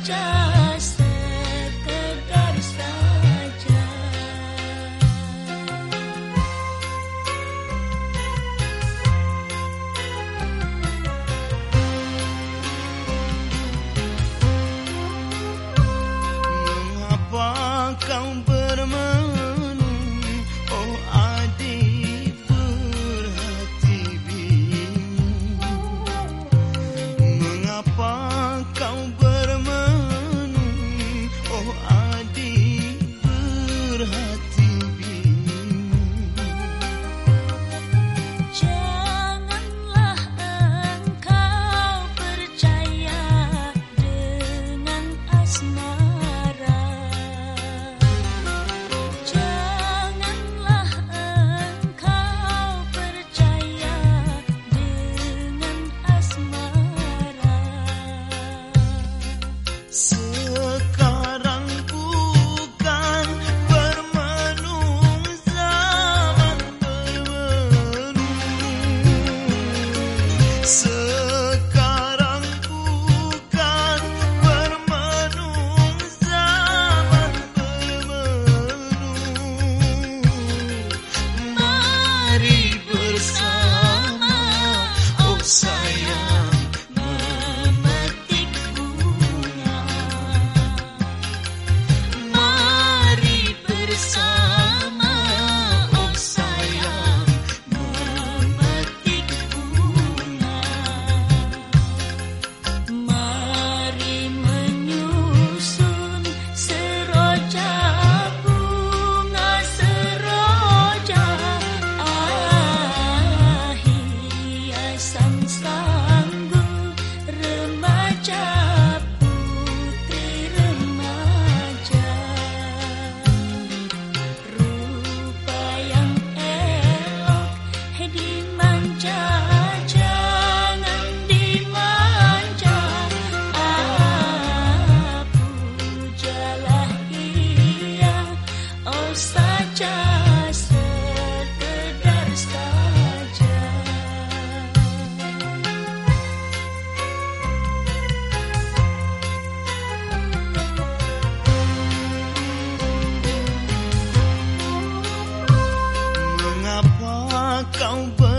着。It's not. kau ber